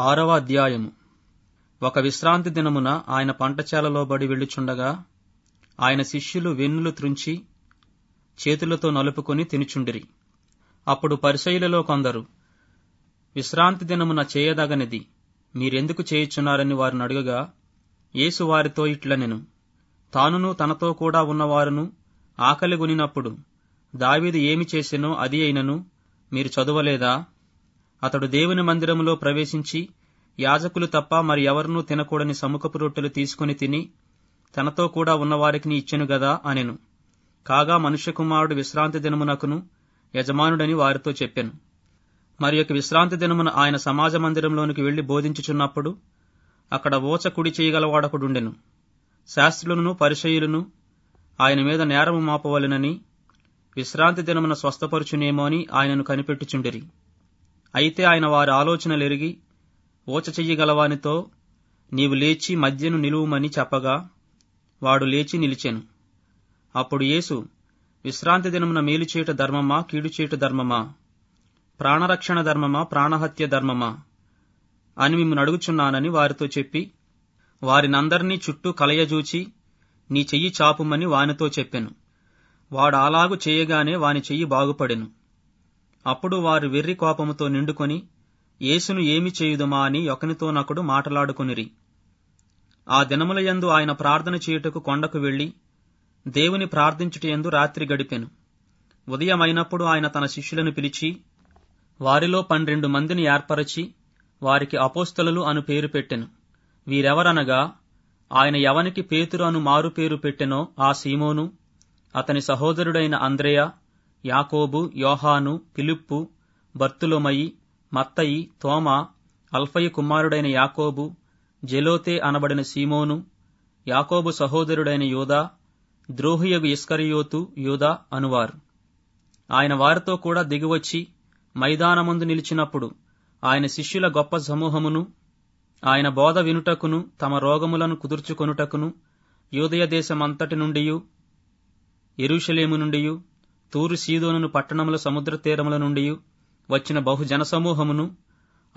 ఆరవ అధ్యాయము. ఒక విశ్రాంతి దినమున ఆయన పంటచేలలో బడి వెళ్ళుచుండగా ఆయన శిష్యులు వెన్నులు త్రుంచి చేతులతో నలుపుకొని తినుచుండిరి. అప్పుడు పరిశైలలో కొందరు విశ్రాంతి దినమున చేయదగనిది మీరెందుకు చేయుచున్నారని వారిని అడుగగా యేసు వారితో ఇట్లనెను తానును తనతో కూడా ఉన్నవారును ఆకలి గొనినప్పుడు దావీదు ఏమి చేసెనో అది అయినను మీరు చదవలేదా? అతడు దేవుని మందిరములో ప్రవేశించి యాజకులు తప్ప మరి ఎవరినూ తినకూడని సముఖపు రొట్టెలు తీసుకుని తిని తనతో కూడా ఉన్నవారికి ఇచ్చెను గదా అనెను. కాగా మనుష్య కుమారుడు విశ్రాంతి దినమునకును యజమానుడని వారితో చెప్పెను. మరి యొక్క విశ్రాంతి దినమున ఆయన సమాజ మందిరంలోనికి వెళ్ళి బోధించుచున్నప్పుడు అక్కడ ఓచ కుడి చేయగలవాడొకడుండెను. శాస్త్రులను పరిచయులను ఆయన మీద నేరము మాపవలెనని విశ్రాంతి దినమున స్వస్థపరుచునేమో అని ఆయనను కనిపెట్టుచుండిరి. అయితే ఆయన వారి ఆలోచనలెరిగి ఓచ చెయ్యగలవానితో నీవు లేచి మధ్యను నిలువుమని చెప్పగా వాడు లేచి నిలిచెను. అప్పుడు యేసు విశ్రాంతి దినమున మేలుచేట ధర్మమా కీడుచేట ధర్మమా? ప్రాణరక్షణ ధర్మమా ప్రాణహత్య ధర్మమా? అని మిమ్మల్ని అడుగుచున్నానని వారితో చెప్పి వారినందరినీ చుట్టూ కలయజూచి నీ చెయ్యి చాపుమని వానితో చెప్పెను. వాడు అలాగు చేయగానే వాని చెయ్యి బాగుపడెను. అప్పుడు వారు వెర్రి కోపముతో నిండుకొని యేసును ఏమి చేయుదుమా? అని ఒకనితోనొకడు మాటలాడుకొనిరి. ఆ దినములయందు ఆయన ప్రార్థన చేయుటకు కొండకు వెళ్ళి దేవుని ప్రార్థించుటయందు రాత్రి గడిపెను. ఉదయమైనప్పుడు ఆయన తన శిష్యులను పిలిచి వారిలో పన్నెండు మందిని ఏర్పరచి వారికి అపోస్తలు అను పేరు పెట్టెను. వీరెవరనగా ఆయన ఎవనికి పేతురు అను మారు పేరు పెట్టెనో ఆ సీమోను అతని సహోదరుడైన అంద్రేయ యాకోబు యోహాను పిలుప్పు బర్తులొమయి మత్తయి తోమ అల్ఫయి కుమారుడైన యాకోబు జెలోతే అనబడిన సీమోను యాకోబు సహోదరుడైన యూదా ద్రోహియగు ఇస్కరియోతు యూదా అనువారు. ఆయన వారితో కూడా దిగివచ్చి మైదానమందు నిలిచినప్పుడు ఆయన శిష్యుల గొప్ప సమూహమును ఆయన బోధ వినుటకును తమ రోగములను కుదుర్చుకొనుటకును యూదయ దేశమంతటి నుండియు ఎరుషలేము నుండియు తూరు సీదోనును పట్టణముల సముద్ర తీరముల నుండియు వచ్చిన బహుజన సమూహమును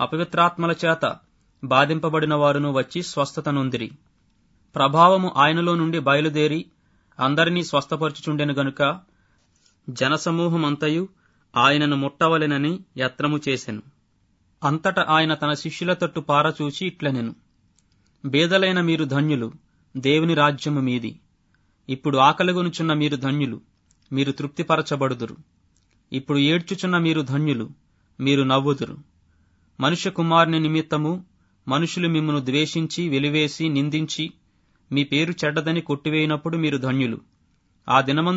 అపవిత్రాత్మల చేత బాధింపబడిన వారును వచ్చి స్వస్థత నొందిరి. ప్రభావము ఆయనలో నుండి బయలుదేరి అందరినీ స్వస్థపరచుచుండెను గనుక జనసమూహమంతయు ఆయనను ముట్టవలెనని యత్నము చేసెను. అంతట ఆయన తన శిష్యుల తట్టు పారచూచి ఇట్లనెను. బేదలైన మీరు ధన్యులు దేవుని రాజ్యము మీది. ఇప్పుడు ఆకలిగొనుచున్న మీరు ధన్యులు మీరు తృప్తిపరచబడుదురు. ఇప్పుడు ఏడ్చుచున్న మీరు ధన్యులు మీరు నవ్వుదురు. మనుష్య కుమారుని నిమిత్తము మనుషులు మిమ్మను ద్వేషించి వెలివేసి నిందించి మీ పేరు చెడ్డదని కొట్టివేయినప్పుడు మీరు ధన్యులు. ఆ దినమందు